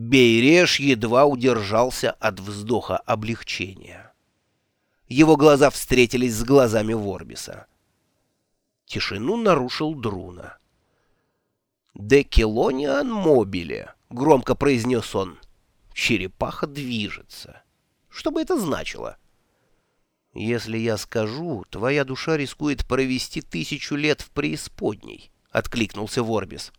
Бейреш едва удержался от вздоха облегчения. Его глаза встретились с глазами Ворбиса. Тишину нарушил Друна. «Де Келониан мобиле», — громко произнес он. «Черепаха движется». Что бы это значило? «Если я скажу, твоя душа рискует провести тысячу лет в преисподней», — откликнулся Ворбис.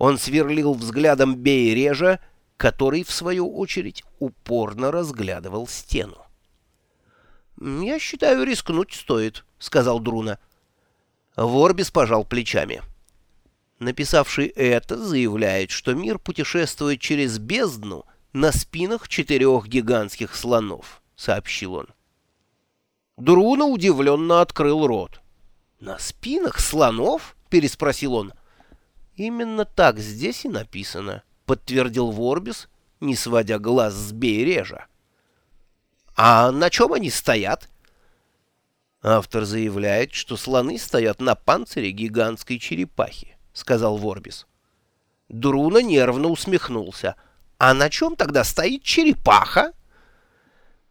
Он сверлил взглядом Бейрежа, который, в свою очередь, упорно разглядывал стену. «Я считаю, рискнуть стоит», — сказал Друна. Ворбис пожал плечами. Написавший это заявляет, что мир путешествует через бездну на спинах четырех гигантских слонов, — сообщил он. Друна удивленно открыл рот. «На спинах слонов?» — переспросил он. «Именно так здесь и написано», — подтвердил Ворбис, не сводя глаз с Бейрежа. «А на чем они стоят?» Автор заявляет, что слоны стоят на панцире гигантской черепахи, — сказал Ворбис. Друна нервно усмехнулся. «А на чем тогда стоит черепаха?»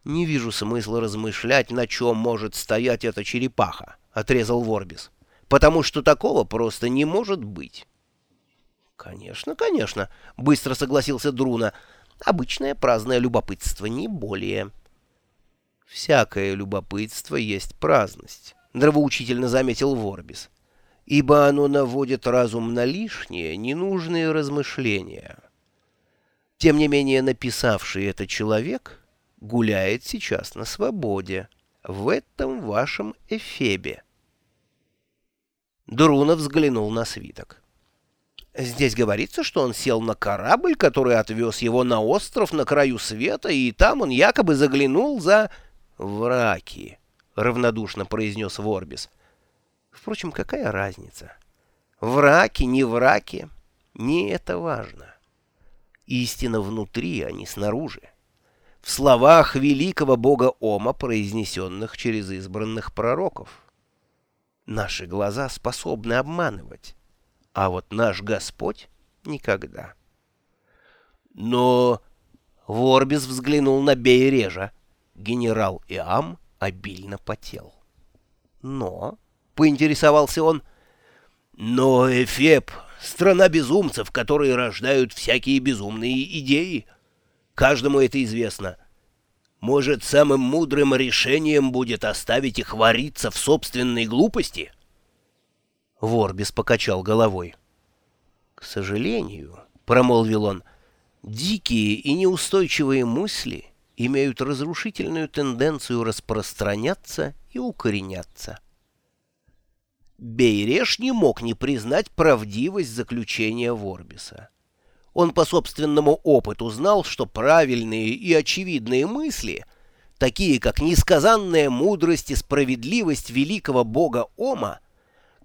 «Не вижу смысла размышлять, на чем может стоять эта черепаха», — отрезал Ворбис. «Потому что такого просто не может быть». «Конечно, конечно», — быстро согласился Друна. «Обычное праздное любопытство, не более». «Всякое любопытство есть праздность», — нравоучительно заметил Ворбис, «ибо оно наводит разум на лишние, ненужные размышления». Тем не менее, написавший это человек гуляет сейчас на свободе, в этом вашем эфебе. Друна взглянул на свиток. Здесь говорится, что он сел на корабль, который отвез его на остров на краю света, и там он якобы заглянул за враки, — равнодушно произнес Ворбис. Впрочем, какая разница? Враки, не враки, не это важно. Истина внутри, а не снаружи. В словах великого бога Ома, произнесенных через избранных пророков. Наши глаза способны обманывать а вот наш Господь никогда. Но Ворбис взглянул на Бейрежа. Генерал Иам обильно потел. Но, — поинтересовался он, — но Эфеп — страна безумцев, которые рождают всякие безумные идеи. Каждому это известно. Может, самым мудрым решением будет оставить их вариться в собственной глупости — Ворбис покачал головой. «К сожалению», — промолвил он, — «дикие и неустойчивые мысли имеют разрушительную тенденцию распространяться и укореняться». Бейреш не мог не признать правдивость заключения Ворбиса. Он по собственному опыту знал, что правильные и очевидные мысли, такие как несказанная мудрость и справедливость великого бога Ома,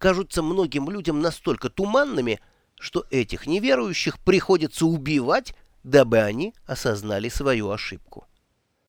кажутся многим людям настолько туманными, что этих неверующих приходится убивать, дабы они осознали свою ошибку.